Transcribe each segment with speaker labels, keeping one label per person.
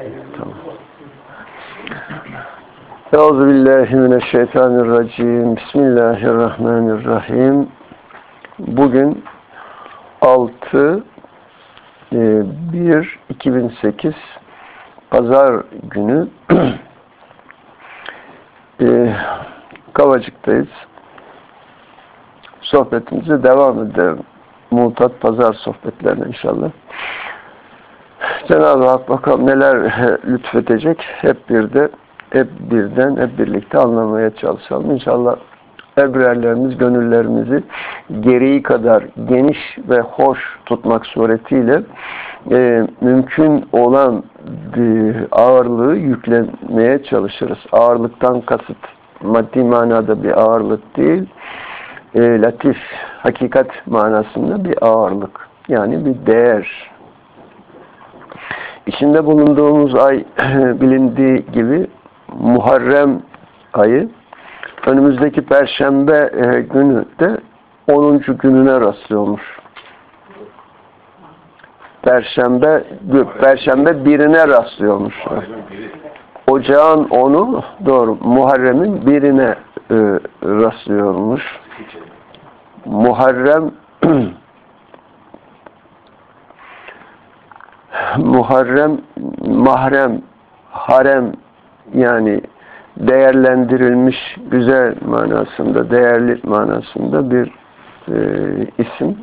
Speaker 1: Tamam. Euzu billahi mineşşeytanirracim. Bismillahirrahmanirrahim. Bugün 6 1 2008 Pazar günü e, Kavacık'tayız. Sohbetimize devam edelim. Mutat Pazar sohbetlerine inşallah. Cenab-ı Hak bakalım neler lütfedecek. Hep bir de hep birden, hep birlikte anlamaya çalışalım. İnşallah ebrerlerimiz, gönüllerimizi gereği kadar geniş ve hoş tutmak suretiyle e, mümkün olan e, ağırlığı yüklemeye çalışırız. Ağırlıktan kasıt maddi manada bir ağırlık değil, e, latif, hakikat manasında bir ağırlık. Yani bir değer. İçinde bulunduğumuz ay bilindiği gibi Muharrem ayı önümüzdeki Perşembe günü de 10. gününe rastlıyormuş. Perşembe Perşembe birine rastlıyormuş. Ocağın onu doğru Muharrem'in birine e, rastlıyormuş. Muharrem Muharrem mahrem harem yani değerlendirilmiş güzel manasında değerli manasında bir e, isim.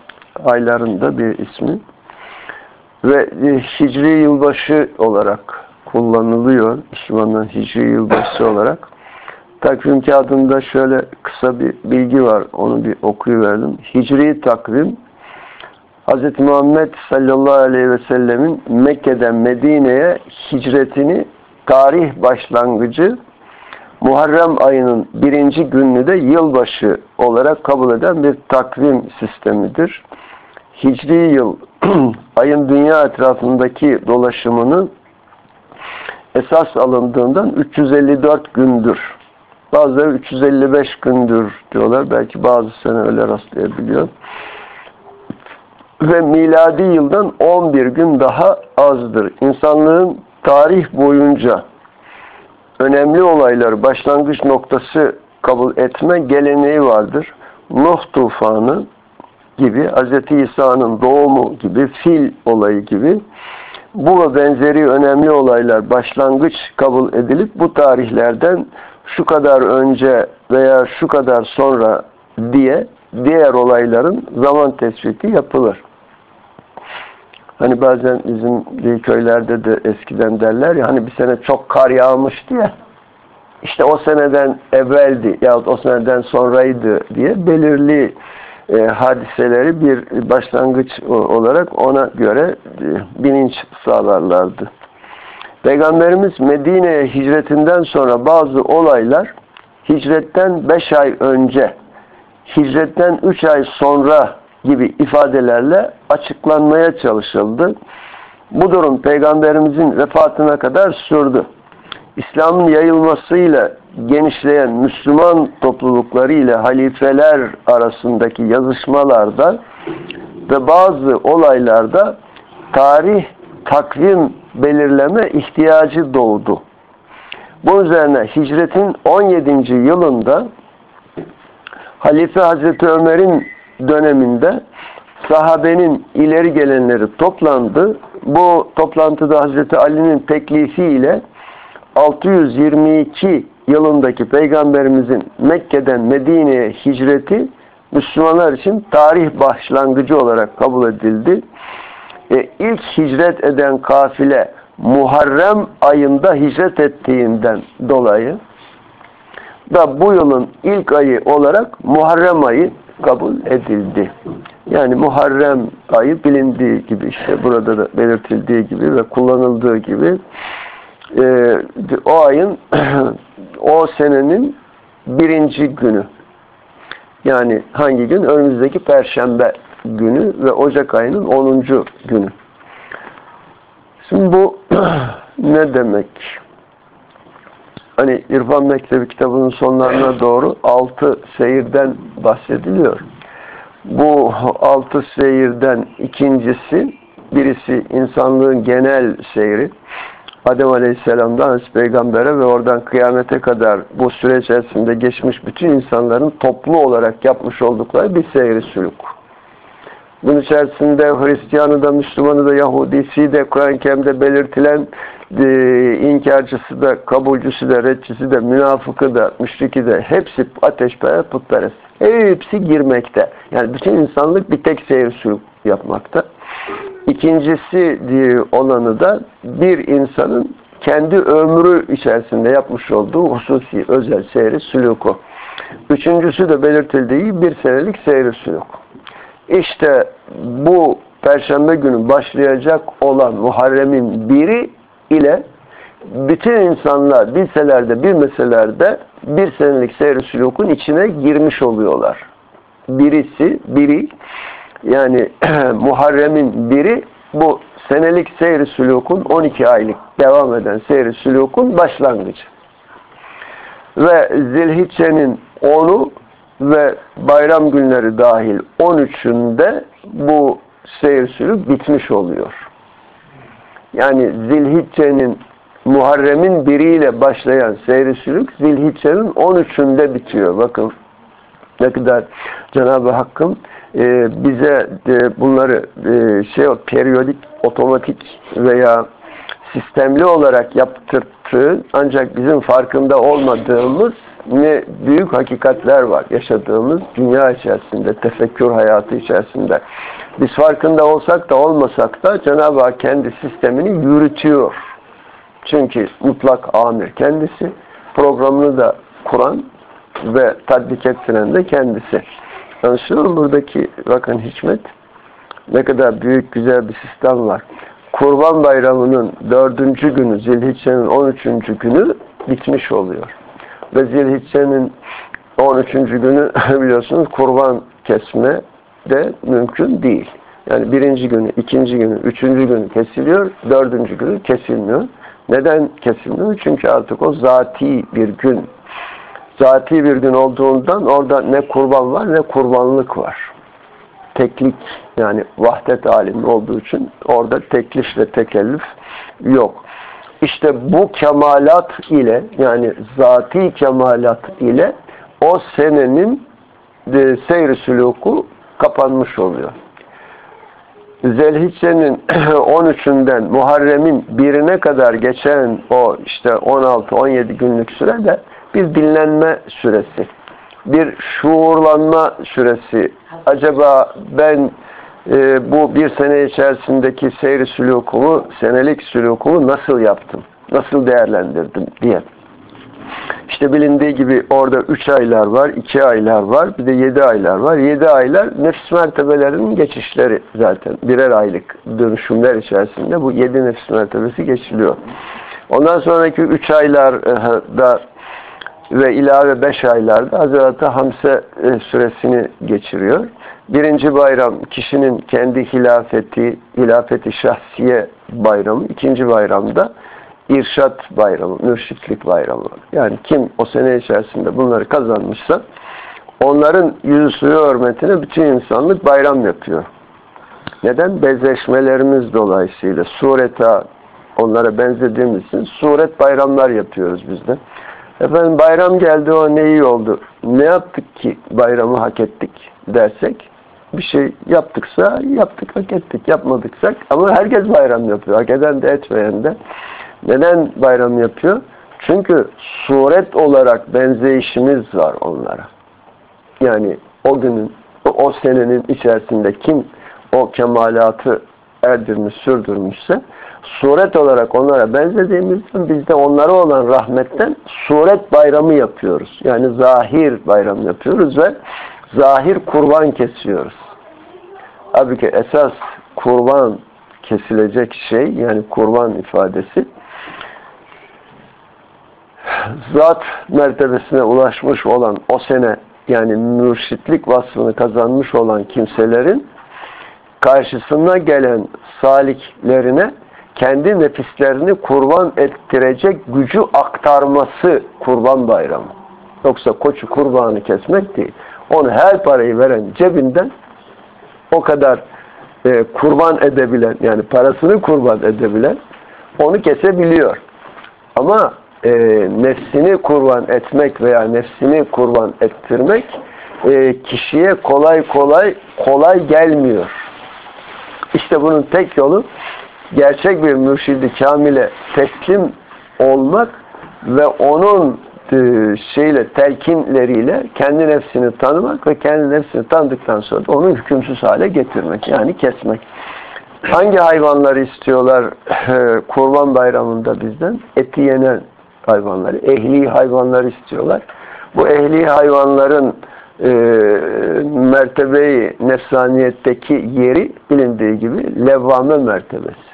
Speaker 1: Aylarında bir ismi. Ve e, hicri yılbaşı olarak kullanılıyor. Müslümanların hicri yılbaşı olarak. Takvim kağıdında şöyle kısa bir bilgi var. Onu bir okuyuverdim hicri takvim Hz. Muhammed sallallahu aleyhi ve sellemin Mekke'den Medine'ye hicretini tarih başlangıcı Muharrem ayının birinci gününü de yılbaşı olarak kabul eden bir takvim sistemidir. Hicri yıl ayın dünya etrafındaki dolaşımını esas alındığından 354 gündür. Bazıları 355 gündür diyorlar. Belki bazı sene öyle rastlayabiliyor. Ve miladi yıldan 11 gün daha azdır. İnsanlığın tarih boyunca önemli olaylar başlangıç noktası kabul etme geleneği vardır. Nuh tufanı gibi, Hz. İsa'nın doğumu gibi, fil olayı gibi bu ve benzeri önemli olaylar başlangıç kabul edilip bu tarihlerden şu kadar önce veya şu kadar sonra diye diğer olayların zaman tespiti yapılır. Hani bazen bizim köylerde de eskiden derler ya hani bir sene çok kar yağmıştı ya işte o seneden evveldi yahut o seneden sonraydı diye belirli e, hadiseleri bir başlangıç olarak ona göre e, bilinç sağlarlardı. Peygamberimiz Medine'ye hicretinden sonra bazı olaylar hicretten beş ay önce, hicretten üç ay sonra gibi ifadelerle açıklanmaya çalışıldı. Bu durum Peygamberimizin vefatına kadar sürdü. İslam'ın yayılmasıyla genişleyen Müslüman toplulukları ile halifeler arasındaki yazışmalarda ve bazı olaylarda tarih takvim belirleme ihtiyacı doğdu. Bu üzerine hicretin 17. yılında Halife Hazreti Ömer'in döneminde sahabenin ileri gelenleri toplandı. Bu toplantıda Hazreti Ali'nin teklifi ile 622 yılındaki Peygamberimizin Mekke'den Medine'ye hicreti Müslümanlar için tarih başlangıcı olarak kabul edildi. E, ilk hicret eden kafile Muharrem ayında hicret ettiğinden dolayı da bu yılın ilk ayı olarak Muharrem ayı kabul edildi. Yani Muharrem ayı bilindiği gibi işte burada da belirtildiği gibi ve kullanıldığı gibi e, o ayın o senenin birinci günü. Yani hangi gün? Önümüzdeki Perşembe günü ve Ocak ayının onuncu günü. Şimdi bu ne demek? Hani İrfan Mektebi kitabının sonlarına doğru altı seyirden bahsediliyor. Bu altı seyirden ikincisi, birisi insanlığın genel seyri. Adem Aleyhisselam'dan Hazreti Peygamber'e ve oradan kıyamete kadar bu süre içerisinde geçmiş bütün insanların toplu olarak yapmış oldukları bir seyri sülük. Bunun içerisinde Hristiyanı da, Müslümanı da, Yahudisi de, Kur'an-ı Kerim'de belirtilen e, inkarcısı da, kabulcüsü de, redçisi de, münafıkı da, müşriki de hepsi ateşperest, putperest. Hepsi girmekte. Yani bütün insanlık bir tek seyir sülük yapmakta. İkincisi olanı da bir insanın kendi ömrü içerisinde yapmış olduğu hususi özel seyri sülûku. Üçüncüsü de belirtildiği bir senelik seyri sülûk. İşte bu Perşembe günü başlayacak olan Muharrem'in biri ile bütün insanlar bilseler de bilmeseler de bir senelik seyri sülûkun içine girmiş oluyorlar. Birisi, biri yani Muharrem'in biri bu senelik seyri sülûkun 12 aylık devam eden seyri sülûkun başlangıcı. Ve Zilhicce'nin 10'u ve bayram günleri dahil 13'ünde bu seyir sülük bitmiş oluyor. Yani Zilhicce'nin Muharrem'in biriyle başlayan seyri sülük Zilhicce'nin 13'ünde bitiyor. Bakın ne kadar Cenab-ı Hakk'ın e, bize e, bunları e, şey periyodik, otomatik veya sistemli olarak yaptırttığı ancak bizim farkında olmadığımız ne büyük hakikatler var yaşadığımız dünya içerisinde, tefekkür hayatı içerisinde. Biz farkında olsak da olmasak da Cenab-ı Hak kendi sistemini yürütüyor. Çünkü mutlak amir kendisi, programını da kuran ve tatbik ettiren de kendisi. Anlaşılıyor mu buradaki bakın hikmet? Ne kadar büyük güzel bir sistem var. Kurban Bayramı'nın dördüncü günü, Zilhicce'nin on üçüncü günü bitmiş oluyor. Ve Zilhicce'nin on üçüncü günü biliyorsunuz kurban kesme de mümkün değil. Yani birinci günü, ikinci günü, üçüncü günü kesiliyor, dördüncü günü kesilmiyor. Neden kesilmiyor? Çünkü artık o zati bir gün zati bir gün olduğundan orada ne kurban var ne kurbanlık var. Teklik yani vahdet halinde olduğu için orada teklif ve tekellüf yok. İşte bu kemalat ile yani zati kemalat ile o senenin e, seyri sülûku kapanmış oluyor. Zelhicce'nin 13'ünden Muharrem'in birine kadar geçen o işte 16-17 günlük sürede bir dinlenme süresi, bir şuurlanma süresi. Acaba ben e, bu bir sene içerisindeki seyri sülûkumu, senelik sülûkumu nasıl yaptım, nasıl değerlendirdim diye. İşte bilindiği gibi orada 3 aylar var, 2 aylar var, bir de 7 aylar var. 7 aylar nefis mertebelerinin geçişleri zaten. Birer aylık dönüşümler içerisinde bu 7 nefis mertebesi geçiliyor. Ondan sonraki 3 aylarda ve ilave beş aylarda Hazreti Hamse e, süresini geçiriyor. Birinci bayram kişinin kendi hilafeti, hilafeti şahsiye bayramı. ikinci bayramda irşat bayramı, mürşitlik bayramı. Yani kim o sene içerisinde bunları kazanmışsa onların yüzü suyu hürmetine bütün insanlık bayram yapıyor. Neden? Benzeşmelerimiz dolayısıyla sureta onlara benzediğimiz için suret bayramlar yapıyoruz biz de. Efendim bayram geldi o ne iyi oldu. Ne yaptık ki bayramı hak ettik dersek bir şey yaptıksa yaptık hak ettik. Yapmadıksak ama herkes bayram yapıyor. Hak eden de etmeyen de. Neden bayram yapıyor? Çünkü suret olarak benzeyişimiz var onlara. Yani o günün, o senenin içerisinde kim o kemalatı erdirmiş, sürdürmüşse suret olarak onlara benzediğimizden biz de onlara olan rahmetten suret bayramı yapıyoruz. Yani zahir bayram yapıyoruz ve zahir kurban kesiyoruz. Halbuki esas kurban kesilecek şey yani kurban ifadesi zat mertebesine ulaşmış olan o sene yani mürşitlik vasfını kazanmış olan kimselerin karşısına gelen saliklerine kendi nefislerini kurban ettirecek gücü aktarması kurban bayramı. Yoksa koçu kurbanı kesmek değil. Onu her parayı veren cebinden o kadar e, kurban edebilen yani parasını kurban edebilen onu kesebiliyor. Ama e, nefsini kurban etmek veya nefsini kurban ettirmek e, kişiye kolay kolay kolay gelmiyor. İşte bunun tek yolu gerçek bir mürşidi kamile teslim olmak ve onun e, şeyle telkinleriyle kendi nefsini tanımak ve kendi nefsini tanıdıktan sonra da onu hükümsüz hale getirmek. Yani kesmek. Hangi hayvanları istiyorlar e, kurban bayramında bizden? Eti yenen hayvanları, ehli hayvanları istiyorlar. Bu ehli hayvanların e, mertebeyi nefsaniyetteki yeri bilindiği gibi levvame mertebesi.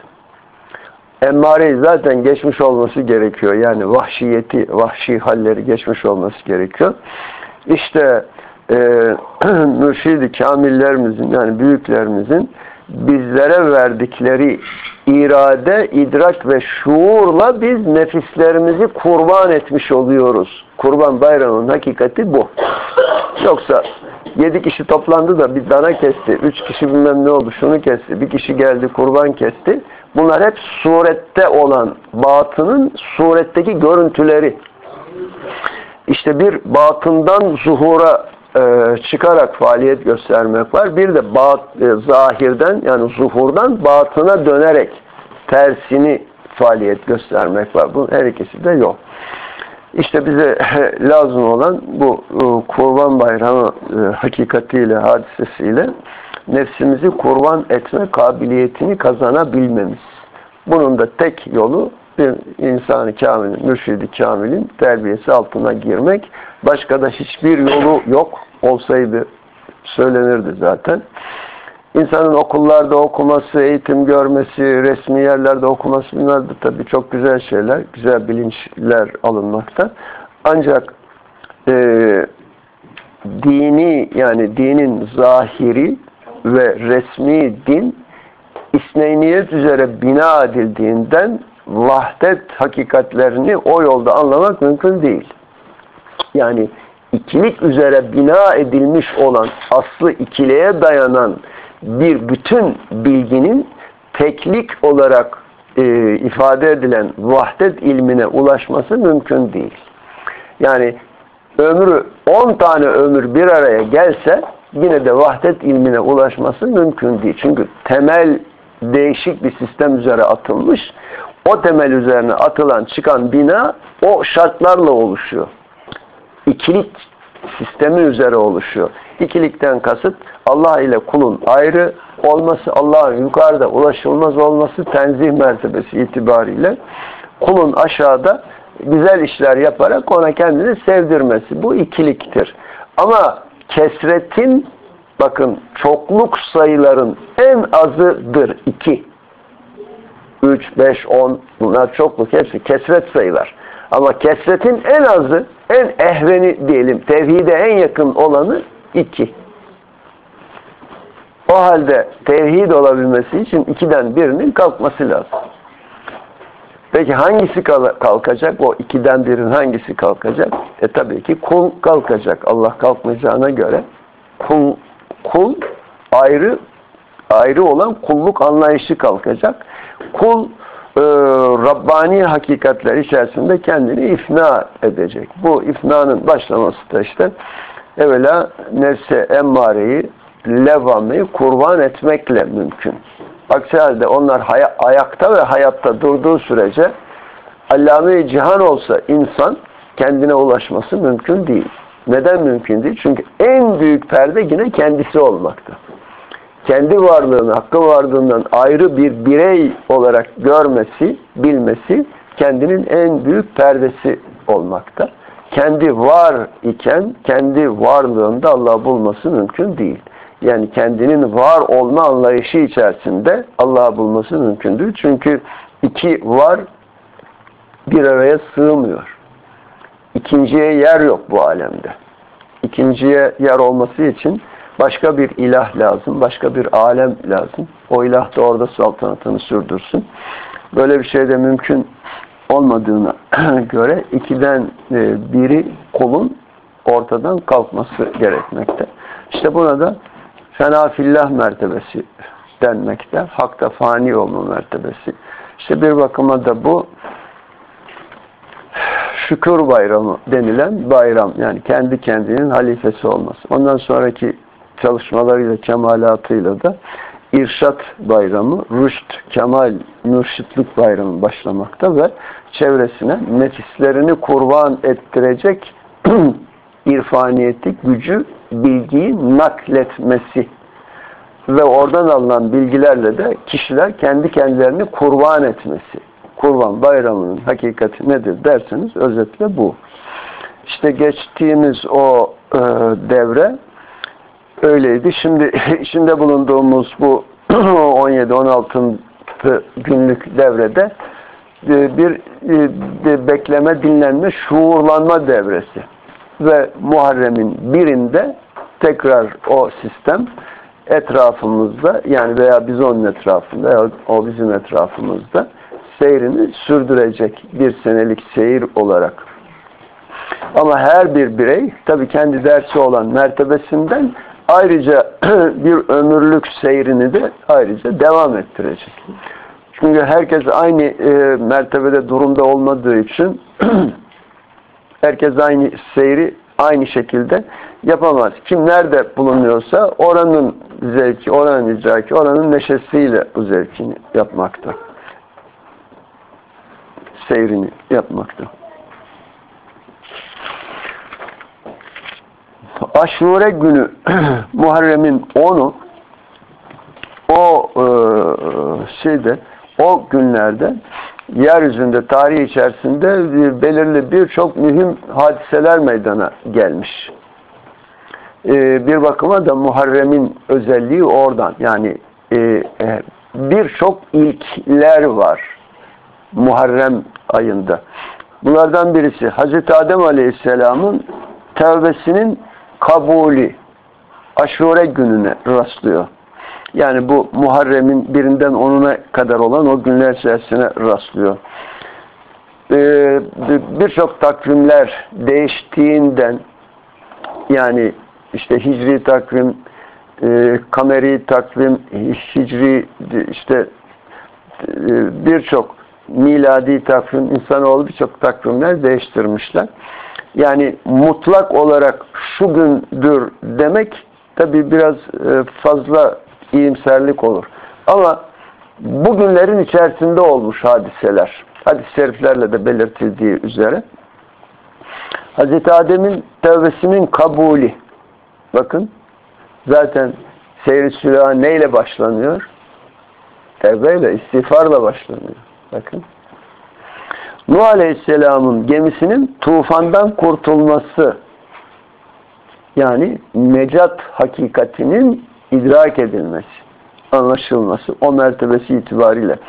Speaker 1: Emmare zaten geçmiş olması gerekiyor. Yani vahşiyeti, vahşi halleri geçmiş olması gerekiyor. İşte e, mürşid-i kamillerimizin yani büyüklerimizin bizlere verdikleri irade, idrak ve şuurla biz nefislerimizi kurban etmiş oluyoruz. Kurban bayramının hakikati bu. Yoksa yedi kişi toplandı da bir dana kesti, üç kişi bilmem ne oldu, şunu kesti, bir kişi geldi kurban kesti. Bunlar hep surette olan batının suretteki görüntüleri. İşte bir batından zuhura e, çıkarak faaliyet göstermek var. Bir de bat, e, zahirden yani zuhurdan batına dönerek tersini faaliyet göstermek var. Bu her ikisi de yok. İşte bize lazım olan bu e, kurban bayramı e, hakikatiyle, hadisesiyle nefsimizi kurban etme kabiliyetini kazanabilmemiz. Bunun da tek yolu bir insan-ı kamilin, mürşidi kamilin terbiyesi altına girmek. Başka da hiçbir yolu yok. Olsaydı söylenirdi zaten. İnsanın okullarda okuması, eğitim görmesi, resmi yerlerde okuması bunlar da tabii çok güzel şeyler, güzel bilinçler alınmakta. Ancak e, dini yani dinin zahiri ve resmi din İsneyniyet üzere bina edildiğinden vahdet hakikatlerini o yolda anlamak mümkün değil. Yani ikilik üzere bina edilmiş olan aslı ikiliğe dayanan bir bütün bilginin teklik olarak e, ifade edilen vahdet ilmine ulaşması mümkün değil. Yani ömrü 10 tane ömür bir araya gelse yine de vahdet ilmine ulaşması mümkün değil. Çünkü temel değişik bir sistem üzere atılmış. O temel üzerine atılan çıkan bina o şartlarla oluşuyor. İkilik sistemi üzere oluşuyor. İkilikten kasıt Allah ile kulun ayrı olması, Allah'ın yukarıda ulaşılmaz olması tenzih mertebesi itibariyle kulun aşağıda güzel işler yaparak ona kendini sevdirmesi. Bu ikiliktir. Ama kesretin bakın çokluk sayıların en azıdır. 2. 3, 5, 10 bunlar çokluk hepsi kesret sayılar. Ama kesretin en azı, en ehveni diyelim, tevhide en yakın olanı 2. O halde tevhid olabilmesi için ikiden birinin kalkması lazım. Peki hangisi kalkacak? O ikiden birin hangisi kalkacak? E tabii ki kul kalkacak. Allah kalkmayacağına göre kul, kul ayrı ayrı olan kulluk anlayışı kalkacak. Kul e, Rabbani hakikatler içerisinde kendini ifna edecek. Bu ifnanın başlaması da işte evvela nefse emmareyi levamayı kurban etmekle mümkün. Aksi halde onlar ayakta ve hayatta durduğu sürece allame cihan olsa insan kendine ulaşması mümkün değil. Neden mümkün değil? Çünkü en büyük perde yine kendisi olmakta. Kendi varlığını, hakkı varlığından ayrı bir birey olarak görmesi, bilmesi kendinin en büyük perdesi olmakta. Kendi var iken kendi varlığında Allah bulması mümkün değil yani kendinin var olma anlayışı içerisinde Allah'ı bulması mümkündür. Çünkü iki var bir araya sığmıyor. İkinciye yer yok bu alemde. İkinciye yer olması için başka bir ilah lazım, başka bir alem lazım. O ilah da orada saltanatını sürdürsün. Böyle bir şey de mümkün olmadığına göre ikiden e, biri kulun ortadan kalkması gerekmekte. İşte buna da fena fillah mertebesi denmekte. Hakta fani olma mertebesi İşte bir bakıma da bu şükür bayramı denilen bayram. Yani kendi kendinin halifesi olması. Ondan sonraki çalışmalarıyla, kemalatıyla da İrşat Bayramı, Rüşt, Kemal, Mürşitlik Bayramı başlamakta ve çevresine nefislerini kurban ettirecek irfaniyeti, gücü, bilgiyi nakletmesi ve oradan alınan bilgilerle de kişiler kendi kendilerini kurban etmesi. Kurban bayramının hakikati nedir derseniz özetle bu. İşte geçtiğimiz o e, devre öyleydi. Şimdi içinde bulunduğumuz bu 17-16 günlük devrede e, bir, e, bekleme, dinlenme, şuurlanma devresi. Ve Muharrem'in birinde tekrar o sistem etrafımızda yani veya biz onun etrafında veya o bizim etrafımızda seyrini sürdürecek bir senelik seyir olarak. Ama her bir birey tabii kendi dersi olan mertebesinden ayrıca bir ömürlük seyrini de ayrıca devam ettirecek. Çünkü herkes aynı e, mertebede durumda olmadığı için herkes aynı seyri aynı şekilde yapamaz. Kim nerede bulunuyorsa oranın zevki, oranın idraki, oranın neşesiyle bu zevkini yapmakta. Seyrini yapmakta. Aşure günü Muharrem'in 10'u o e, şeyde o günlerde yeryüzünde tarih içerisinde belirli birçok mühim hadiseler meydana gelmiş. E, bir bakıma da Muharrem'in özelliği oradan. Yani e, e, birçok ilkler var Muharrem ayında. Bunlardan birisi Hazreti Adem Aleyhisselam'ın tevbesinin kabulü aşure gününe rastlıyor. Yani bu Muharrem'in birinden onuna kadar olan o günler içerisine rastlıyor. Ee, Birçok takvimler değiştiğinden yani işte hicri takvim, e, kameri takvim, hicri işte e, birçok miladi takvim, insanoğlu birçok takvimler değiştirmişler. Yani mutlak olarak şu gündür demek tabi biraz e, fazla iyimserlik olur. Ama bugünlerin içerisinde olmuş hadiseler. Hadis-i şeriflerle de belirtildiği üzere. Hz. Adem'in tevbesinin kabulü. Bakın zaten seyri sülaha neyle başlanıyor? Tevbeyle, istiğfarla başlanıyor. Bakın. Nuh Aleyhisselam'ın gemisinin tufandan kurtulması yani necat hakikatinin idrak edilmesi, anlaşılması, o mertebesi itibariyle.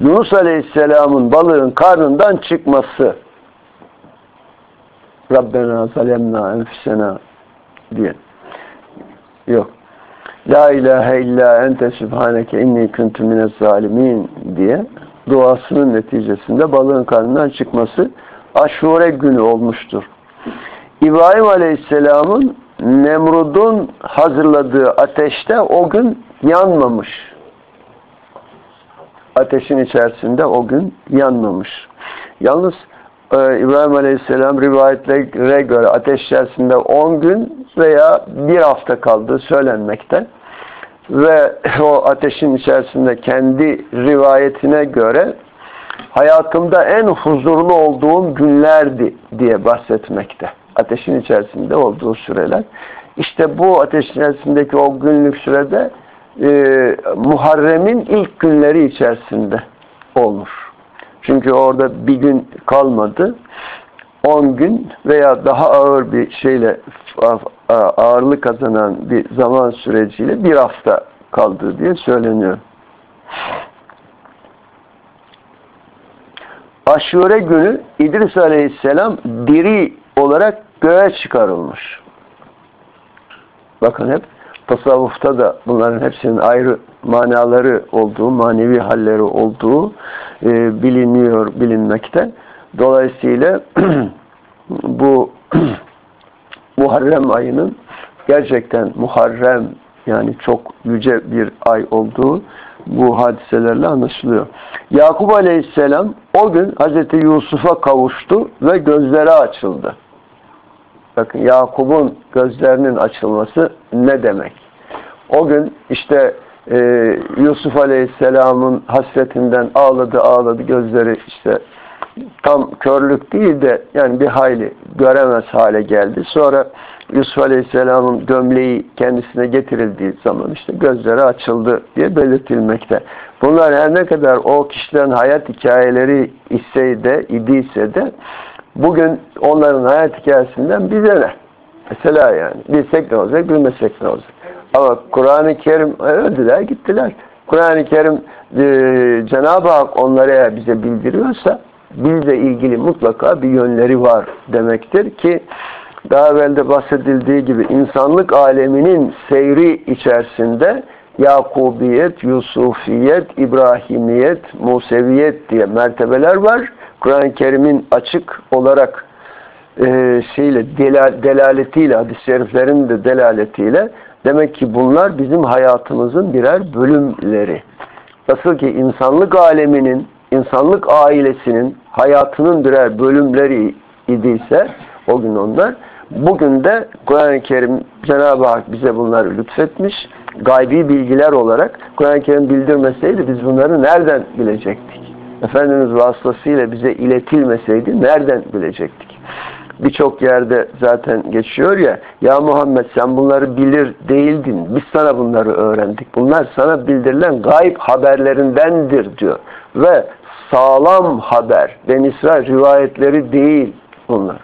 Speaker 1: Yunus Aleyhisselam'ın balığın karnından çıkması Rabbena zalemna enfisena diye. Yok. La ilahe illa ente subhaneke inni kuntu minez zalimin diye duasının neticesinde balığın karnından çıkması aşure günü olmuştur. İbrahim Aleyhisselam'ın Nemrud'un hazırladığı ateşte o gün yanmamış. Ateşin içerisinde o gün yanmamış. Yalnız e, İbrahim Aleyhisselam rivayetlere göre ateş içerisinde 10 gün veya bir hafta kaldığı söylenmekte ve o ateşin içerisinde kendi rivayetine göre hayatımda en huzurlu olduğum günlerdi diye bahsetmekte. Ateşin içerisinde olduğu süreler. İşte bu ateş içerisindeki o günlük sürede e, Muharrem'in ilk günleri içerisinde olmuş. Çünkü orada bir gün kalmadı. 10 gün veya daha ağır bir şeyle ağırlık kazanan bir zaman süreciyle bir hafta kaldı diye söyleniyor. Aşure günü İdris Aleyhisselam diri olarak göğe çıkarılmış. Bakın hep tasavvufta da bunların hepsinin ayrı manaları olduğu, manevi halleri olduğu e, biliniyor, bilinmekte. Dolayısıyla bu Muharrem ayının gerçekten Muharrem yani çok yüce bir ay olduğu bu hadiselerle anlaşılıyor. Yakup Aleyhisselam o gün Hazreti Yusuf'a kavuştu ve gözleri açıldı. Bakın Yakup'un gözlerinin açılması ne demek? O gün işte e, Yusuf Aleyhisselam'ın hasretinden ağladı ağladı gözleri işte tam körlük değil de yani bir hayli göremez hale geldi. Sonra Yusuf Aleyhisselam'ın gömleği kendisine getirildiği zaman işte gözleri açıldı diye belirtilmekte. Bunlar her ne kadar o kişilerin hayat hikayeleri ise idiyse de bugün onların hayat hikayesinden bize ne? Mesela yani bilsek ne olacak, bilmesek ne olacak? Ama Kur'an-ı Kerim öldüler, gittiler. Kur'an-ı Kerim e, Cenab-ı Hak onlara bize bildiriyorsa bizle ilgili mutlaka bir yönleri var demektir ki daha evvelde bahsedildiği gibi insanlık aleminin seyri içerisinde Yakubiyet, Yusufiyet, İbrahimiyet, Museviyet diye mertebeler var. Kur'an-ı Kerim'in açık olarak e, şeyle delal, delaletiyle, hadis-i şeriflerin de delaletiyle demek ki bunlar bizim hayatımızın birer bölümleri. Nasıl ki insanlık aleminin, insanlık ailesinin hayatının birer bölümleri idiyse o gün onlar, bugün de Kur'an-ı Kerim Cenab-ı Hak bize bunları lütfetmiş. Gaybi bilgiler olarak Kur'an-ı Kerim bildirmeseydi biz bunları nereden bilecektik? Efendimiz vasıtasıyla bize iletilmeseydi nereden bilecektik? Birçok yerde zaten geçiyor ya, ya Muhammed sen bunları bilir değildin, biz sana bunları öğrendik. Bunlar sana bildirilen gayb haberlerindendir diyor. Ve sağlam haber, Ben İsrail rivayetleri değil bunlar.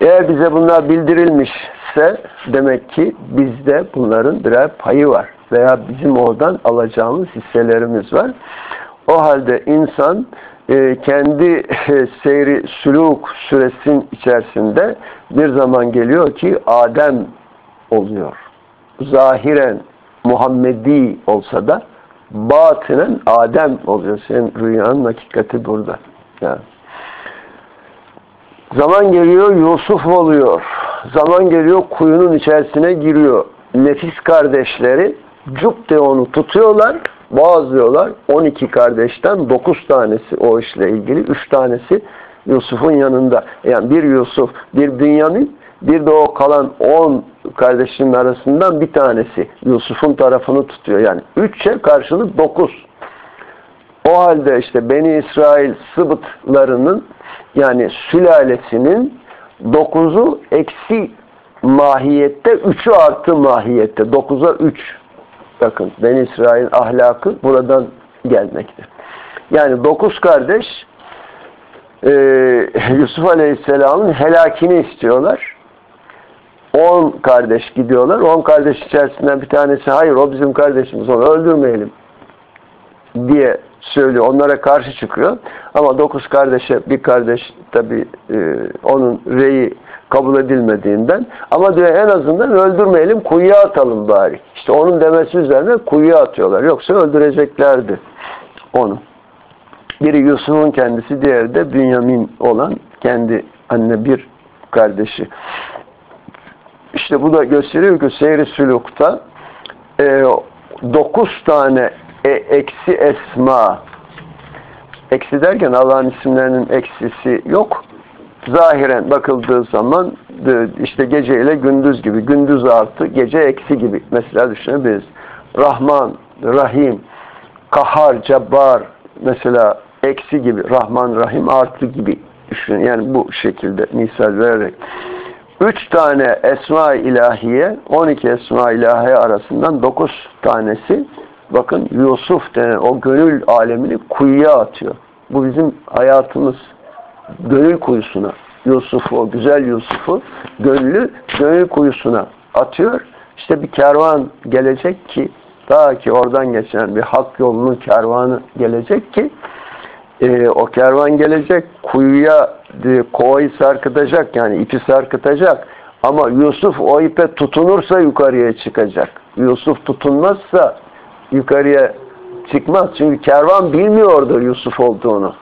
Speaker 1: Eğer bize bunlar bildirilmişse demek ki bizde bunların birer payı var. Veya bizim oradan alacağımız hisselerimiz var. O halde insan e, kendi e, seyri süluk süresin içerisinde bir zaman geliyor ki Adem oluyor. Zahiren Muhammedi olsa da batinen Adem oluyor. Senin rüyanın hakikati burada. Yani. Zaman geliyor Yusuf oluyor. Zaman geliyor kuyunun içerisine giriyor. Nefis kardeşleri cuk de onu tutuyorlar, boğazlıyorlar. 12 kardeşten 9 tanesi o işle ilgili, 3 tanesi Yusuf'un yanında. Yani bir Yusuf, bir Bünyamin, bir de o kalan 10 kardeşinin arasından bir tanesi Yusuf'un tarafını tutuyor. Yani 3'e karşılık 9. O halde işte Beni İsrail sıbıtlarının yani sülalesinin 9'u eksi mahiyette, 3'ü artı mahiyette. 9'a 3. Bakın Beni İsrail ahlakı buradan gelmekte. Yani 9 kardeş e, Yusuf Aleyhisselam'ın helakini istiyorlar. 10 kardeş gidiyorlar. 10 kardeş içerisinden bir tanesi hayır o bizim kardeşimiz onu öldürmeyelim diye söylüyor. Onlara karşı çıkıyor. Ama dokuz kardeşe bir kardeş tabi e, onun reyi kabul edilmediğinden ama diyor en azından öldürmeyelim kuyuya atalım bari. İşte onun demesi üzerine kuyuya atıyorlar. Yoksa öldüreceklerdi onu. Biri Yusuf'un kendisi, diğeri de Bünyamin olan kendi anne bir kardeşi. İşte bu da gösteriyor ki seyri sülukta e, dokuz tane e, eksi esma eksi derken Allah'ın isimlerinin eksisi yok. Zahiren bakıldığı zaman işte gece ile gündüz gibi, gündüz artı, gece eksi gibi mesela düşünebiliriz. Rahman, Rahim, Kahar, Cebbar mesela eksi gibi, Rahman, Rahim artı gibi düşünün. Yani bu şekilde misal vererek. Üç tane esma ilahiye, 12 esma ilahiye arasından dokuz tanesi bakın Yusuf denen o gönül alemini kuyuya atıyor. Bu bizim hayatımız. Gönül kuyusuna. Yusuf'u, o güzel Yusuf'u gönlü gönül kuyusuna atıyor. İşte bir kervan gelecek ki ta ki oradan geçen bir hak yolunun kervanı gelecek ki e, o kervan gelecek kuyuya kovayı sarkıtacak yani ipi sarkıtacak ama Yusuf o ipe tutunursa yukarıya çıkacak. Yusuf tutunmazsa yukarıya çıkmaz. Çünkü kervan bilmiyordur Yusuf olduğunu.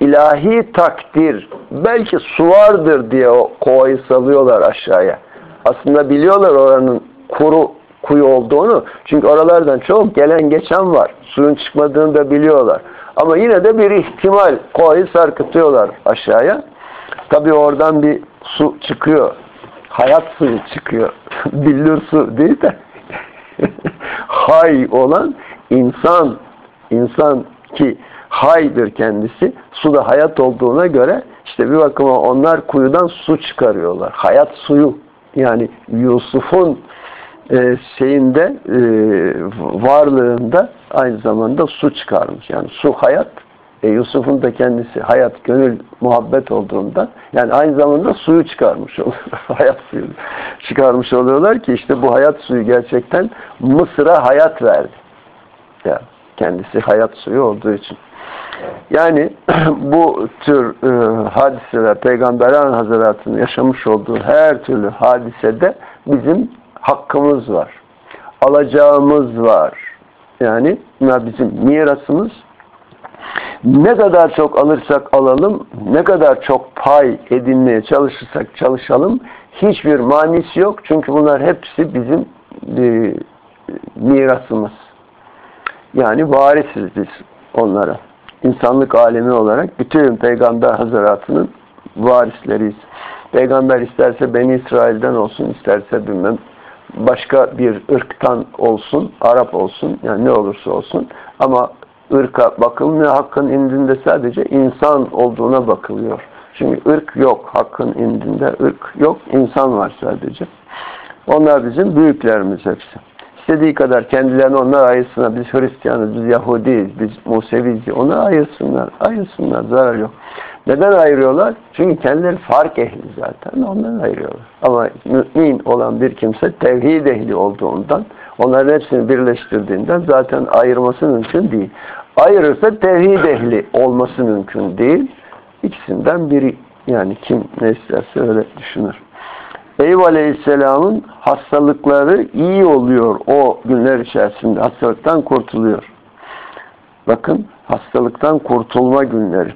Speaker 1: İlahi takdir belki su vardır diye o kovayı salıyorlar aşağıya. Aslında biliyorlar oranın kuru kuyu olduğunu. Çünkü oralardan çok gelen geçen var. Suyun çıkmadığını da biliyorlar. Ama yine de bir ihtimal koyu sarkıtıyorlar aşağıya. Tabi oradan bir su çıkıyor. Hayat suyu çıkıyor. Billur su değil de hay olan insan insan ki haydır kendisi. Su da hayat olduğuna göre işte bir bakıma onlar kuyudan su çıkarıyorlar. Hayat suyu. Yani Yusuf'un e, şeyinde e, varlığında aynı zamanda su çıkarmış. Yani su hayat. E, Yusuf'un da kendisi hayat, gönül, muhabbet olduğundan yani aynı zamanda suyu çıkarmış oluyor. hayat suyu çıkarmış oluyorlar ki işte bu hayat suyu gerçekten Mısır'a hayat verdi. Ya kendisi hayat suyu olduğu için. Yani bu tür e, hadiseler Peygamber'in Hazretleri'nin yaşamış olduğu her türlü hadisede bizim hakkımız var. Alacağımız var. Yani bunlar bizim mirasımız. Ne kadar çok alırsak alalım, ne kadar çok pay edinmeye çalışırsak çalışalım, hiçbir manisi yok. Çünkü bunlar hepsi bizim e, mirasımız. Yani varisiz biz onlara. İnsanlık alemi olarak bütün Peygamber Hazretleri'nin varisleriyiz. Peygamber isterse Beni İsrail'den olsun, isterse bilmem başka bir ırktan olsun, Arap olsun, yani ne olursa olsun ama ırka bakılmıyor. Hakkın indinde sadece insan olduğuna bakılıyor. Çünkü ırk yok. Hakkın indinde ırk yok. insan var sadece. Onlar bizim büyüklerimiz hepsi. İstediği kadar kendilerini onlar ayırsınlar. Biz Hristiyanız, biz Yahudiyiz, biz Museviyiz. Onu ayırsınlar. Ayırsınlar. Zarar yok. Neden ayırıyorlar? Çünkü kendileri fark ehli zaten. Ondan ayırıyorlar. Ama mümin olan bir kimse tevhid ehli olduğundan onların hepsini birleştirdiğinden zaten ayırması mümkün değil. Ayırırsa tevhid ehli olması mümkün değil. İkisinden biri. Yani kim ne isterse öyle düşünür. Eyüp Aleyhisselam'ın hastalıkları iyi oluyor o günler içerisinde. Hastalıktan kurtuluyor. Bakın hastalıktan kurtulma günleri.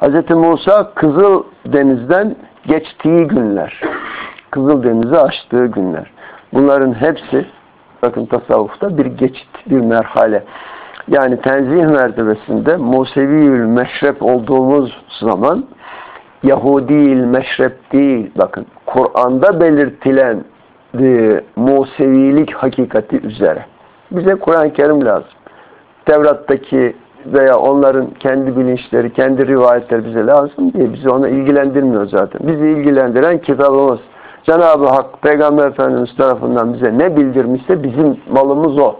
Speaker 1: Hz. Musa Kızıl Deniz'den geçtiği günler. Kızıl Deniz'i aştığı günler. Bunların hepsi bakın tasavvufta bir geçit, bir merhale. Yani tenzih mertebesinde Museviül meşrep olduğumuz zaman Yahudi'il meşrep değil. Bakın Kur'an'da belirtilen e, Musevilik hakikati üzere. Bize Kur'an-ı Kerim lazım. Tevrat'taki veya onların kendi bilinçleri, kendi rivayetleri bize lazım diye bizi ona ilgilendirmiyor zaten. Bizi ilgilendiren kitabımız. Cenab-ı Hak Peygamber Efendimiz tarafından bize ne bildirmişse bizim malımız o.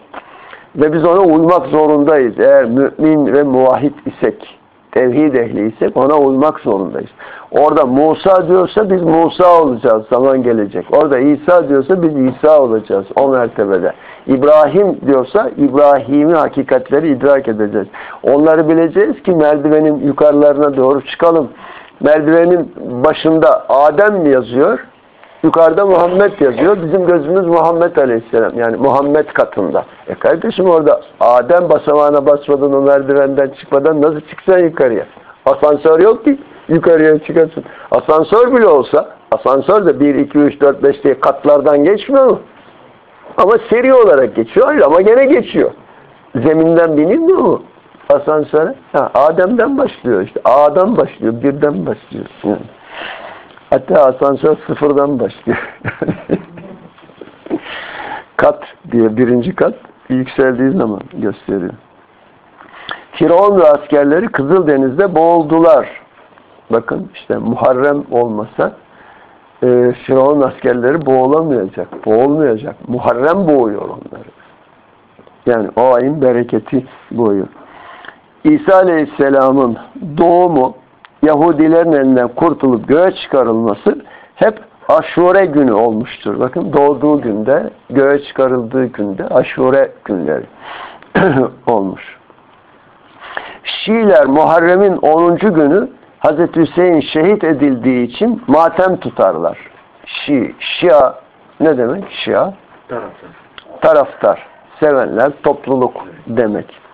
Speaker 1: Ve biz ona uymak zorundayız. Eğer mümin ve muvahhid isek, tevhid ehli isek ona uymak zorundayız. Orada Musa diyorsa biz Musa olacağız. Zaman gelecek. Orada İsa diyorsa biz İsa olacağız. O mertebede. İbrahim diyorsa İbrahim'i hakikatleri idrak edeceğiz. Onları bileceğiz ki merdivenin yukarılarına doğru çıkalım. Merdivenin başında Adem mi yazıyor? Yukarıda Muhammed yazıyor. Bizim gözümüz Muhammed Aleyhisselam. Yani Muhammed katında. E kardeşim orada Adem basamağına basmadan o merdivenden çıkmadan nasıl çıksan yukarıya? Asansör yok ki yukarıya çıkasın. Asansör bile olsa asansör de 1, 2, 3, 4, 5 diye katlardan geçmiyor mu? Ama seri olarak geçiyor. Hayır ama gene geçiyor. Zeminden binilmiyor mu asansöre? Ha, Adem'den başlıyor işte. A'dan başlıyor. Birden başlıyor. Yani. Hatta asansör sıfırdan başlıyor. kat diye birinci kat yükseldiği zaman gösteriyor. Firavun ve askerleri Kızıldeniz'de boğuldular. Bakın işte Muharrem olmasa e, Firavun askerleri boğulamayacak, boğulmayacak. Muharrem boğuyor onları. Yani o ayın bereketi boğuyor. İsa Aleyhisselam'ın doğumu Yahudilerin elinden kurtulup göğe çıkarılması hep aşure günü olmuştur. Bakın doğduğu günde, göğe çıkarıldığı günde aşure günleri olmuş. Şiiler Muharrem'in 10. günü Hazreti Hüseyin şehit edildiği için matem tutarlar. Şi, Şia ne demek? Şia taraftar. Taraftar. Sevenler, topluluk demek.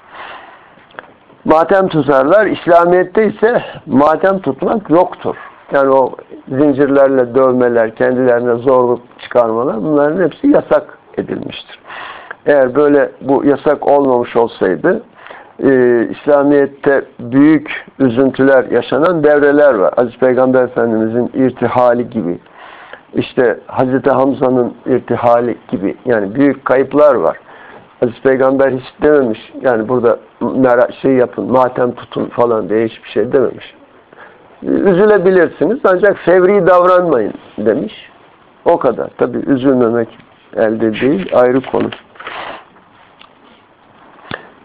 Speaker 1: Matem tutarlar. İslamiyet'te ise matem tutmak yoktur. Yani o zincirlerle dövmeler, kendilerine zorluk çıkarmalar bunların hepsi yasak edilmiştir. Eğer böyle bu yasak olmamış olsaydı e, İslamiyet'te büyük üzüntüler yaşanan devreler var. Aziz Peygamber Efendimizin irtihali gibi, işte Hazreti Hamza'nın irtihali gibi yani büyük kayıplar var. Aziz Peygamber hiç dememiş yani burada şey yapın, matem tutun falan diye hiçbir şey dememiş. Üzülebilirsiniz ancak fevri davranmayın demiş. O kadar. Tabi üzülmemek elde değil ayrı konu.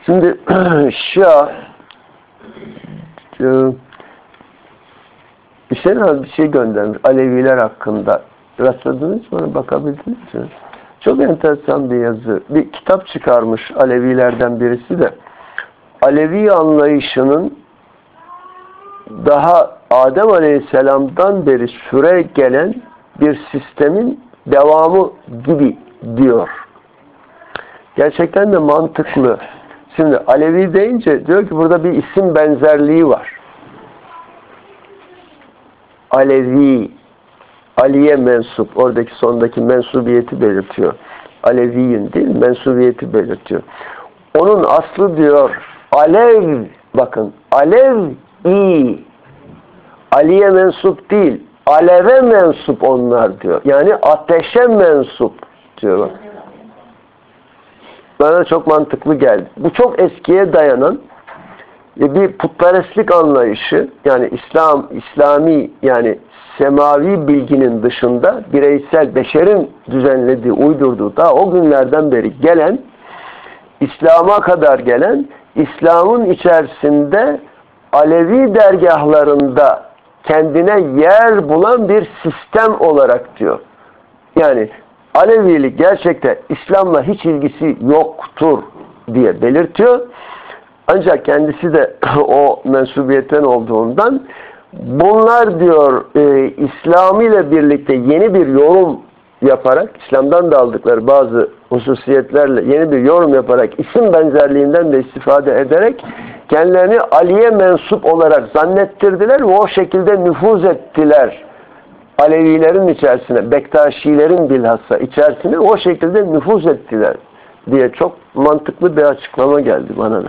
Speaker 1: Şimdi Şia Hüseyin abi bir şey göndermiş Aleviler hakkında. Rastladınız mı? Bakabildiniz mi? Çok enteresan bir yazı. Bir kitap çıkarmış Alevilerden birisi de. Alevi anlayışının daha Adem Aleyhisselam'dan beri süre gelen bir sistemin devamı gibi diyor. Gerçekten de mantıklı. Şimdi Alevi deyince diyor ki burada bir isim benzerliği var. Alevi, Ali'ye mensup, oradaki sondaki mensubiyeti belirtiyor. Aleviyin değil, mensubiyeti belirtiyor. Onun aslı diyor, Alev, bakın, Alev-i, Ali'ye mensup değil, Aleve mensup onlar diyor. Yani ateşe mensup diyor. Bana çok mantıklı geldi. Bu çok eskiye dayanan bir putperestlik anlayışı yani İslam, İslami yani semavi bilginin dışında bireysel beşerin düzenlediği, uydurduğu da o günlerden beri gelen İslam'a kadar gelen İslam'ın içerisinde Alevi dergahlarında kendine yer bulan bir sistem olarak diyor. Yani Alevilik gerçekten İslam'la hiç ilgisi yoktur diye belirtiyor. Ancak kendisi de o mensubiyetten olduğundan bunlar diyor e, İslam ile birlikte yeni bir yorum yaparak İslam'dan da aldıkları bazı hususiyetlerle yeni bir yorum yaparak isim benzerliğinden de istifade ederek kendilerini Ali'ye mensup olarak zannettirdiler ve o şekilde nüfuz ettiler. Alevilerin içerisine, Bektaşilerin bilhassa içerisine o şekilde nüfuz ettiler diye çok mantıklı bir açıklama geldi bana da.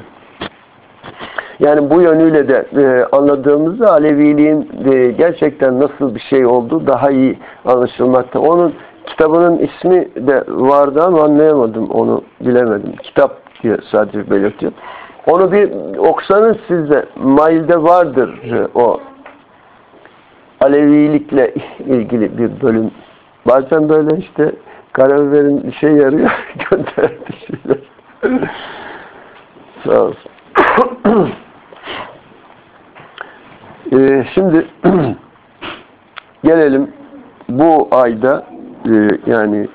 Speaker 1: Yani bu yönüyle de e, anladığımızda Aleviliğin e, gerçekten nasıl bir şey olduğu daha iyi anlaşılmakta. Onun kitabının ismi de vardı ama anlayamadım onu bilemedim. Kitap diye sadece belirtiyor. Onu bir okusanız sizde mailde vardır e, o Alevilikle ilgili bir bölüm. Bazen böyle işte karabiberin bir şey yarıyor gönderdi şeyler. Sağ olsun. ee, şimdi gelelim bu ayda e, yani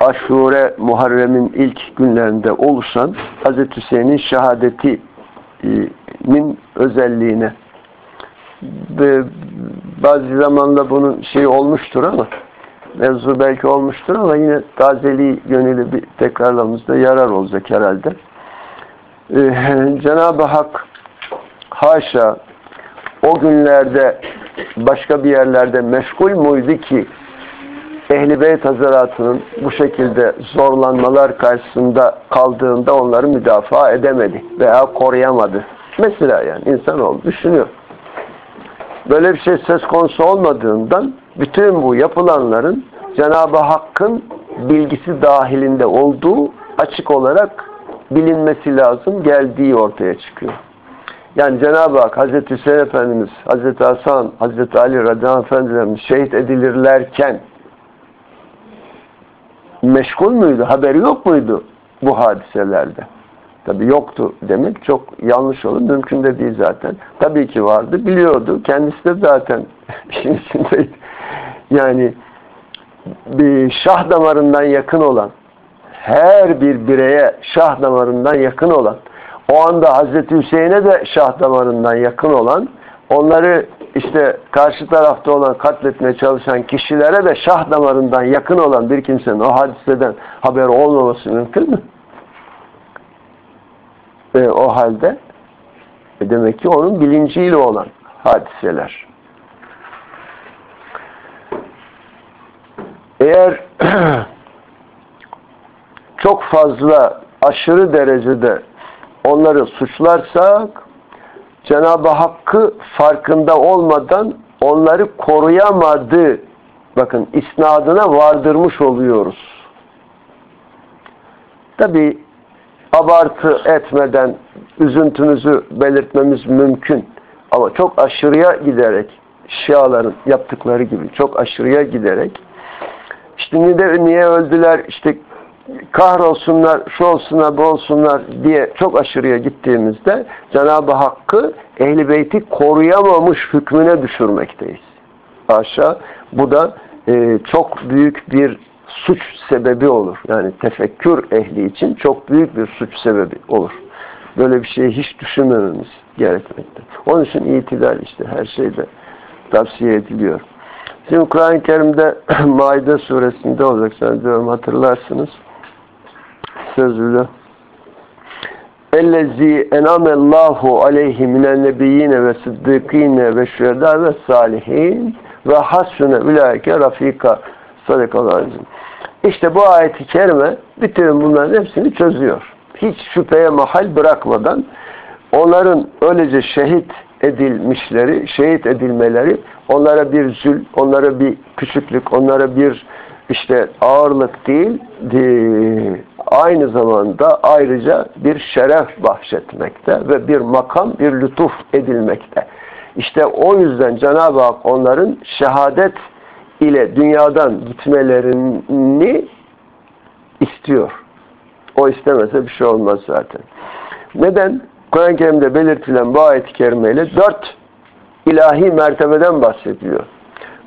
Speaker 1: Aşure Muharrem'in ilk günlerinde oluşan Hz. Hüseyin'in şehadetinin özelliğine ve bazı zamanla bunun şeyi olmuştur ama mevzu belki olmuştur ama yine tazeliği yönüyle bir tekrarlamamızda yarar olacak herhalde. Ee, Cenab-ı Hak haşa o günlerde başka bir yerlerde meşgul muydu ki Ehl-i Beyt Hazaratı'nın bu şekilde zorlanmalar karşısında kaldığında onları müdafaa edemedi veya koruyamadı. Mesela yani insanoğlu düşünüyor. Böyle bir şey söz konusu olmadığından bütün bu yapılanların Cenab-ı Hakk'ın bilgisi dahilinde olduğu açık olarak bilinmesi lazım geldiği ortaya çıkıyor. Yani Cenab-ı Hak Hazreti Hüseyin Efendimiz, Hazreti Hasan, Hazreti Ali radıyallahu Efendimiz şehit edilirlerken meşgul müydü? Haberi yok muydu bu hadiselerde? Tabi yoktu demek çok yanlış olur. Mümkün de değil zaten. Tabii ki vardı. Biliyordu. Kendisi de zaten işin içindeydi. Yani bir şah damarından yakın olan her bir bireye şah damarından yakın olan o anda Hazreti Hüseyin'e de şah damarından yakın olan onları işte karşı tarafta olan katletmeye çalışan kişilere de şah damarından yakın olan bir kimsenin o hadiseden haberi olmaması mümkün mü? E, o halde e demek ki onun bilinciyle olan hadiseler. Eğer çok fazla aşırı derecede onları suçlarsak Cenab-ı Hakk'ı farkında olmadan onları koruyamadı bakın isnadına vardırmış oluyoruz. Tabi abartı etmeden üzüntümüzü belirtmemiz mümkün. Ama çok aşırıya giderek Şiaların yaptıkları gibi çok aşırıya giderek işte niye, niye öldüler işte kahrolsunlar, şu olsunlar, bu olsunlar diye çok aşırıya gittiğimizde Cenab-ı Hakk'ı Ehl-i Beyt'i koruyamamış hükmüne düşürmekteyiz. Aşağı bu da e, çok büyük bir suç sebebi olur. Yani tefekkür ehli için çok büyük bir suç sebebi olur. Böyle bir şeyi hiç düşünmememiz gerekmekte. Onun için itidal işte her şeyde tavsiye ediliyor. Şimdi Kur'an-ı Kerim'de Maide suresinde olacak sanıyorum hatırlarsınız. Sözlü. Ellezî enamellahu aleyhi minen nebiyyine ve sıddıkîne ve şühedâ ve salihin ve hasune ulaike rafika sadakallahu azim. İşte bu ayeti kerime bütün bunların hepsini çözüyor. Hiç şüpheye mahal bırakmadan onların öylece şehit edilmişleri, şehit edilmeleri onlara bir zül, onlara bir küçüklük, onlara bir işte ağırlık değil, aynı zamanda ayrıca bir şeref bahşetmekte ve bir makam, bir lütuf edilmekte. İşte o yüzden Cenab-ı Hak onların şehadet ile dünyadan gitmelerini istiyor. O istemese bir şey olmaz zaten. Neden? Kur'an-ı Kerim'de belirtilen bu ayet-i kerimeyle dört ilahi mertebeden bahsediyor.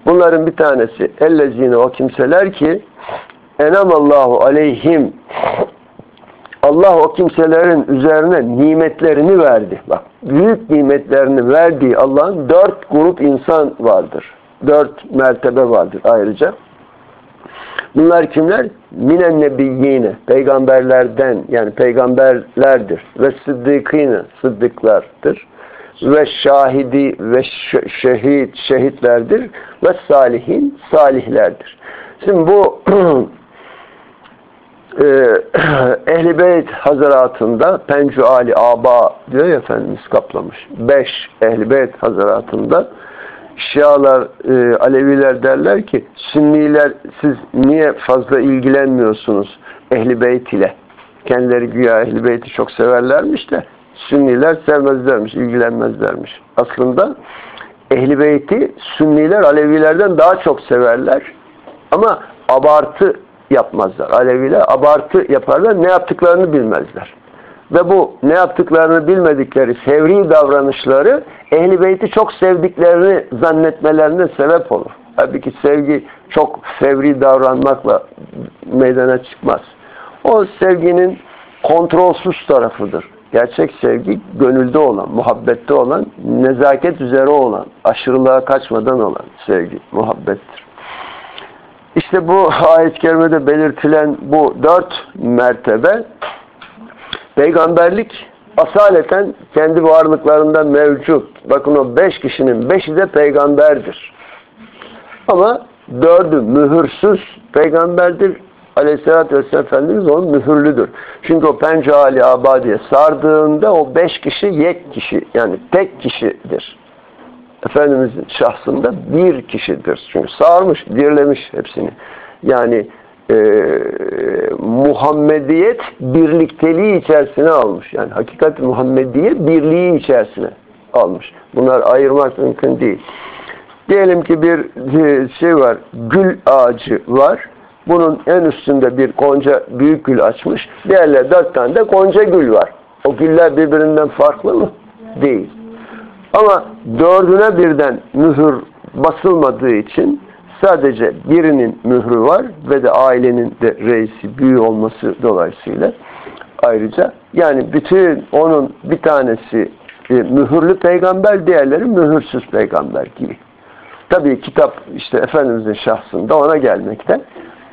Speaker 1: Bunların bir tanesi ellezine o kimseler ki enamallahu aleyhim Allah o kimselerin üzerine nimetlerini verdi. Bak büyük nimetlerini verdiği Allah'ın dört grup insan vardır. Dört mertebe vardır ayrıca. Bunlar kimler? Minen nebiyyine, peygamberlerden yani peygamberlerdir. Ve sıddıkine, sıddıklardır. Ve şahidi ve şehit, şehitlerdir. Ve salihin, salihlerdir. Şimdi bu e, Ehl-i Beyt Hazaratında Pencu Ali Aba diyor ya Efendimiz kaplamış. Beş Ehl-i Beyt Hazaratında Şialar, e, Aleviler derler ki Sünniler siz niye fazla ilgilenmiyorsunuz Ehli Beyt ile? Kendileri güya Ehli Beyt'i çok severlermiş de Sünniler sevmezlermiş, ilgilenmezlermiş. Aslında Ehli Beyt'i Sünniler Alevilerden daha çok severler. Ama abartı yapmazlar. Aleviler abartı yaparlar. Ne yaptıklarını bilmezler. Ve bu ne yaptıklarını bilmedikleri fevri davranışları Ehli Beyt'i çok sevdiklerini zannetmelerine sebep olur. Halbuki sevgi çok fevri davranmakla meydana çıkmaz. O sevginin kontrolsüz tarafıdır. Gerçek sevgi gönülde olan, muhabbette olan, nezaket üzere olan, aşırılığa kaçmadan olan sevgi, muhabbettir. İşte bu ayet-i kerimede belirtilen bu dört mertebe peygamberlik asaleten kendi varlıklarında mevcut. Bakın o beş kişinin beşi de peygamberdir. Ama dördü mühürsüz peygamberdir. Aleyhisselatü Vesselam Efendimiz onun mühürlüdür. Çünkü o Pencali Abadi'ye sardığında o beş kişi yek kişi yani tek kişidir. Efendimizin şahsında bir kişidir. Çünkü sarmış, dirlemiş hepsini. Yani e, Muhammediyet birlikteliği içerisine almış. Yani hakikat Muhammediye birliği içerisine almış. Bunlar ayırmak mümkün değil. Diyelim ki bir şey var, gül ağacı var. Bunun en üstünde bir gonca büyük gül açmış. Diğerler dört tane de gonca gül var. O güller birbirinden farklı mı? Değil. Ama dördüne birden mühür basılmadığı için sadece birinin mührü var ve de ailenin de reisi büyüğü olması dolayısıyla ayrıca yani bütün onun bir tanesi e, mühürlü peygamber diğerleri mühürsüz peygamber gibi. Tabii kitap işte Efendimizin şahsında ona gelmekte.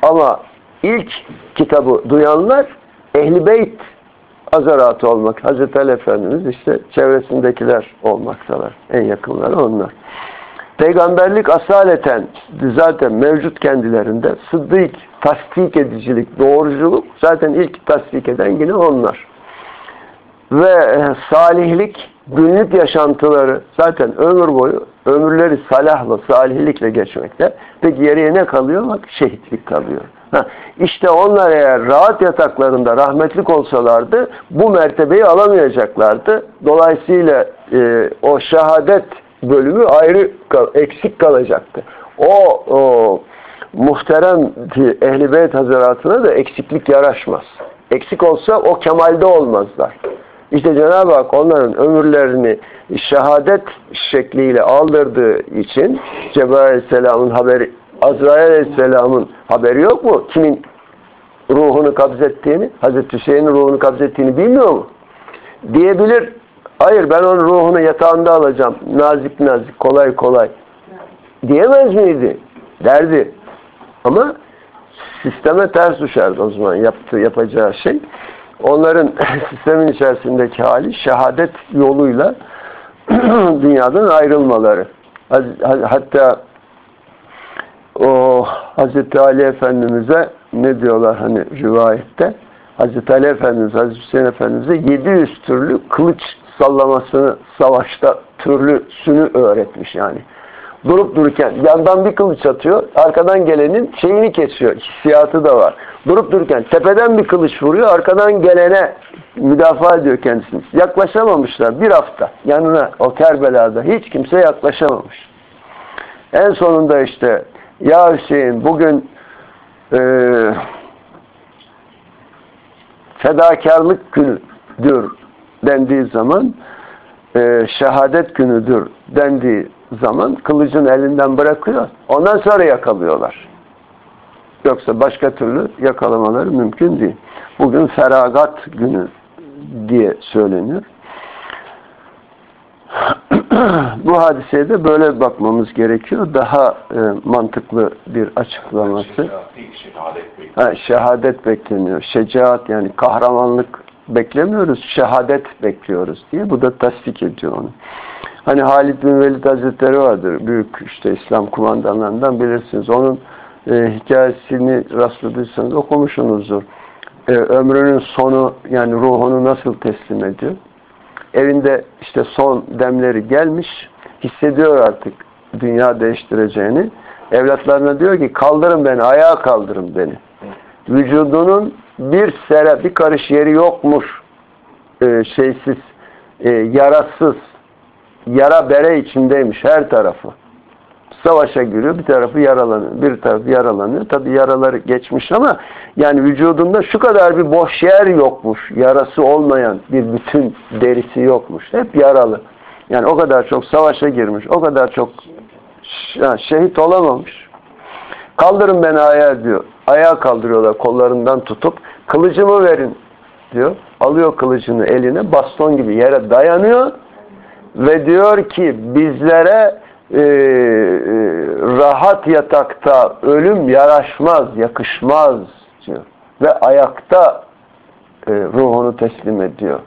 Speaker 1: Ama ilk kitabı duyanlar Ehli Beyt azaratı olmak. Hazreti Ali Efendimiz işte çevresindekiler olmaktalar. En yakınları onlar. Peygamberlik asaleten zaten mevcut kendilerinde. Sıddık tasdik edicilik, doğruculuk zaten ilk tasdik eden yine onlar. Ve e, salihlik, günlük yaşantıları zaten ömür boyu ömürleri salahla, salihlikle geçmekte. Peki geriye ne kalıyor? Bak şehitlik kalıyor. Ha, işte onlar eğer rahat yataklarında rahmetlik olsalardı bu mertebeyi alamayacaklardı. Dolayısıyla e, o şehadet bölümü ayrı eksik kalacaktı. O, o muhterem Ehl-i Beyt da eksiklik yaraşmaz. Eksik olsa o kemalde olmazlar. İşte Cenab-ı Hak onların ömürlerini şehadet şekliyle aldırdığı için Cebrail Aleyhisselam'ın haberi, Azrail Aleyhisselam'ın haberi yok mu? Kimin ruhunu kabzettiğini, Hazreti Hüseyin'in ruhunu kabzettiğini bilmiyor mu? Diyebilir. Hayır ben onun ruhunu yatağında alacağım. Nazik nazik, kolay kolay. Diyemez miydi? Derdi. Ama sisteme ters düşerdi o zaman yaptığı, yapacağı şey. Onların sistemin içerisindeki hali şehadet yoluyla dünyadan ayrılmaları. Hatta o Hazreti Ali Efendimiz'e ne diyorlar hani rivayette Hazreti Ali Efendimiz, Hazreti Hüseyin Efendimiz'e 700 türlü kılıç sallamasını savaşta türlüsünü öğretmiş yani. Durup dururken yandan bir kılıç atıyor, arkadan gelenin şeyini kesiyor. Hissiyatı da var. Durup dururken tepeden bir kılıç vuruyor, arkadan gelene müdafaa ediyor kendisini. Yaklaşamamışlar bir hafta yanına o Kerbela'da hiç kimse yaklaşamamış. En sonunda işte ya Hüseyin bugün e, fedakarlık günüdür dendiği zaman e, şehadet günüdür dendiği zaman kılıcın elinden bırakıyor. Ondan sonra yakalıyorlar. Yoksa başka türlü yakalamaları mümkün değil. Bugün feragat günü diye söyleniyor. Bu hadiseye de böyle bakmamız gerekiyor. Daha e, mantıklı bir açıklaması. Ha, şehadet bekleniyor. Şecaat yani kahramanlık beklemiyoruz. Şehadet bekliyoruz diye. Bu da tasdik ediyor onu. Hani Halid bin Velid Hazretleri vardır. Büyük işte İslam kumandanlarından bilirsiniz. Onun e, hikayesini rastladıysanız okumuşsunuzdur. E, ömrünün sonu yani ruhunu nasıl teslim ediyor? Evinde işte son demleri gelmiş. Hissediyor artık dünya değiştireceğini. Evlatlarına diyor ki kaldırın beni, ayağa kaldırın beni. Vücudunun bir sere, bir karış yeri yokmuş. E, şeysiz, e, yarasız, yara bere içindeymiş her tarafı. Savaşa giriyor, bir tarafı yaralanıyor, bir tarafı yaralanıyor. Tabi yaraları geçmiş ama yani vücudunda şu kadar bir boş yer yokmuş. Yarası olmayan bir bütün derisi yokmuş. Hep yaralı. Yani o kadar çok savaşa girmiş, o kadar çok şehit olamamış. Kaldırın beni ayağa diyor. Ayağa kaldırıyorlar kollarından tutup. Kılıcımı verin diyor. Alıyor kılıcını eline baston gibi yere dayanıyor ve diyor ki bizlere e, e, rahat yatakta ölüm yaraşmaz, yakışmaz diyor. Ve ayakta e, ruhunu teslim ediyor.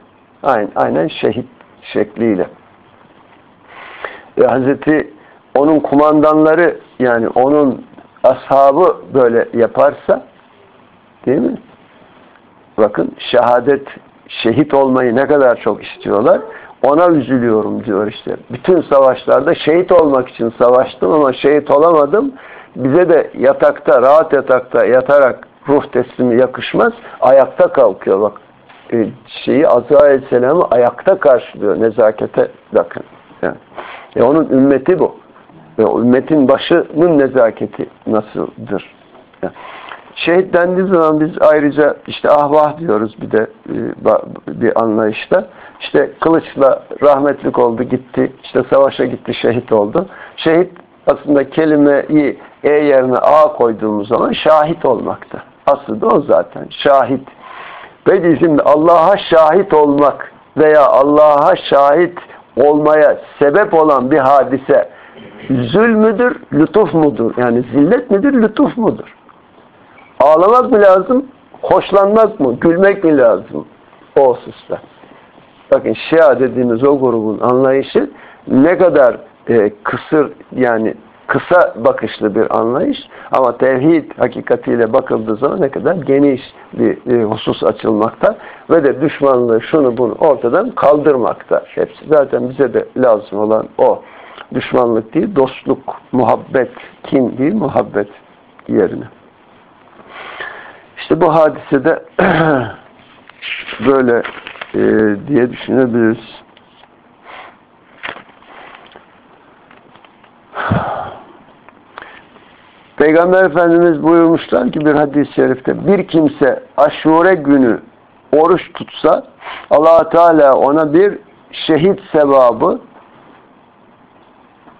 Speaker 1: Aynen, aynen şehit şekliyle. E, Hazreti onun kumandanları yani onun ashabı böyle yaparsa değil mi? Bakın şehadet, şehit olmayı ne kadar çok istiyorlar. Ona üzülüyorum diyor işte. Bütün savaşlarda şehit olmak için savaştım ama şehit olamadım. Bize de yatakta, rahat yatakta yatarak ruh teslimi yakışmaz. Ayakta kalkıyor bak. E, şeyi Azrail Aleyhisselam'ı ayakta karşılıyor. Nezakete bakın. Yani. E onun ümmeti bu. E, ümmetin başının nezaketi nasıldır? Yani. Şehit dendiği zaman biz ayrıca işte ahvah diyoruz bir de e, bir anlayışta. İşte kılıçla rahmetlik oldu gitti, işte savaşa gitti şehit oldu. Şehit aslında kelimeyi E yerine A koyduğumuz zaman şahit olmakta. Aslında o zaten şahit. Peki şimdi Allah'a şahit olmak veya Allah'a şahit olmaya sebep olan bir hadise zül müdür, lütuf mudur? Yani zillet midir, lütuf mudur? Ağlamak mı lazım? Hoşlanmak mı? Gülmek mi lazım? O hususta. Bakın Şia dediğimiz o grubun anlayışı ne kadar e, kısır yani kısa bakışlı bir anlayış ama tevhid hakikatiyle bakıldığı zaman ne kadar geniş bir e, husus açılmakta ve de düşmanlığı şunu bunu ortadan kaldırmakta. Hepsi zaten bize de lazım olan o. Düşmanlık değil, dostluk, muhabbet, kin değil, muhabbet yerine. İşte bu hadisede böyle e, diye düşünebiliriz. Peygamber Efendimiz buyurmuşlar ki bir hadis-i şerifte bir kimse aşure günü oruç tutsa allah Teala ona bir şehit sevabı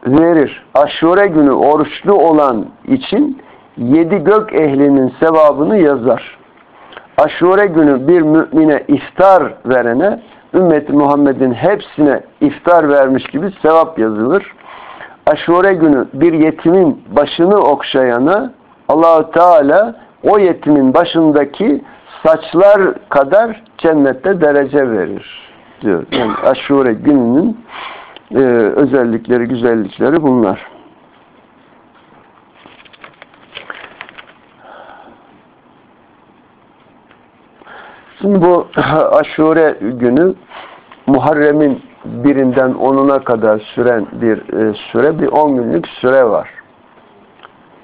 Speaker 1: verir. Aşure günü oruçlu olan için yedi gök ehlinin sevabını yazar. Aşure günü bir mümine iftar verene ümmeti Muhammed'in hepsine iftar vermiş gibi sevap yazılır. Aşure günü bir yetimin başını okşayana Allahu Teala o yetimin başındaki saçlar kadar cennette derece verir diyor. Yani aşure gününün e, özellikleri, güzellikleri bunlar. Şimdi bu aşure günü Muharrem'in birinden onuna kadar süren bir e, süre, bir on günlük süre var.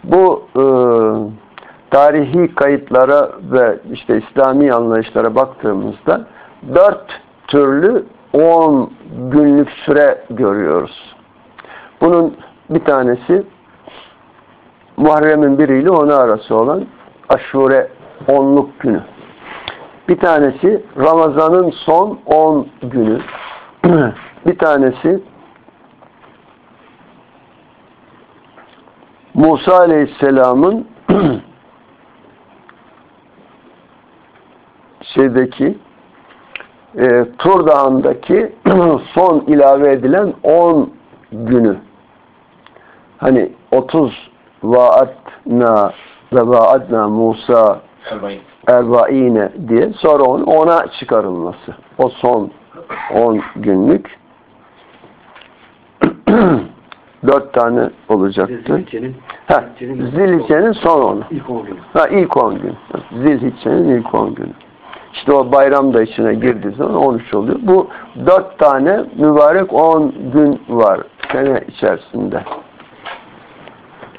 Speaker 1: Bu e, tarihi kayıtlara ve işte İslami anlayışlara baktığımızda dört türlü on günlük süre görüyoruz. Bunun bir tanesi Muharrem'in biriyle onu arası olan aşure onluk günü. Bir tanesi Ramazan'ın son 10 günü. bir tanesi Musa Aleyhisselam'ın şeydeki e, Tur Dağı'ndaki son ilave edilen 10 günü. Hani 30 vaatna ve vaatna Musa erbaine diye sonra onun ona çıkarılması. O son 10 günlük dört tane olacaktı. Zilhicce'nin son onu.
Speaker 2: ilk 10 günü.
Speaker 1: Ha, ilk 10 gün. Zilhicce'nin ilk 10 günü. İşte o bayram da içine girdiği zaman 13 oluyor. Bu dört tane mübarek 10 gün var sene içerisinde.